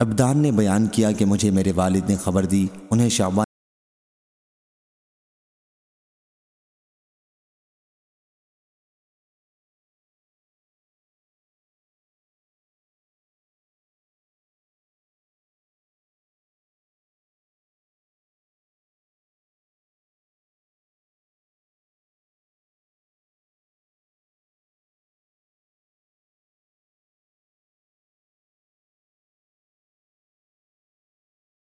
ابدان نے بیان کیا کہ مجھے میرے والد نے خبر دی انہیں شعبہ